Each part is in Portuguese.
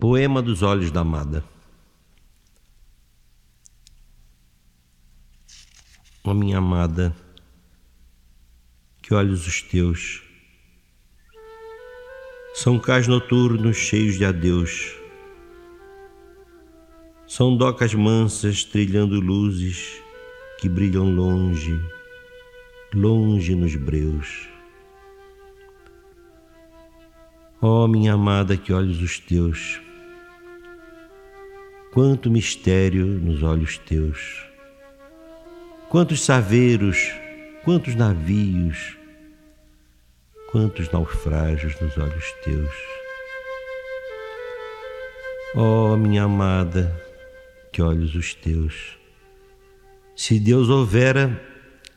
Poema dos Olhos da Amada. Ó oh, minha amada, que olhos os teus. São cais noturnos cheios de adeus, são docas mansas trilhando luzes que brilham longe, longe nos breus. Ó oh, minha amada, que olhos os teus Quanto mistério nos olhos teus, quantos saveiros, quantos navios, quantos naufrágios nos olhos teus. Ó oh, minha amada, que olhos os teus. Se Deus houvera,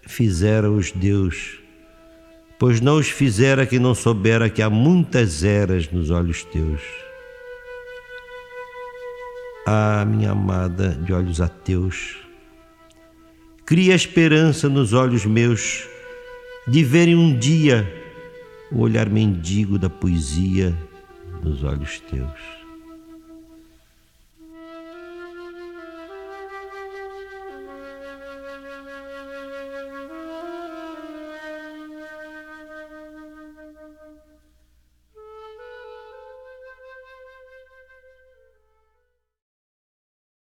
fizera os Deus, pois não os fizera quem não soubera que há muitas eras nos olhos teus. Ah, minha amada de olhos ateus, cria esperança nos olhos meus de verem um dia o olhar mendigo da poesia nos olhos teus.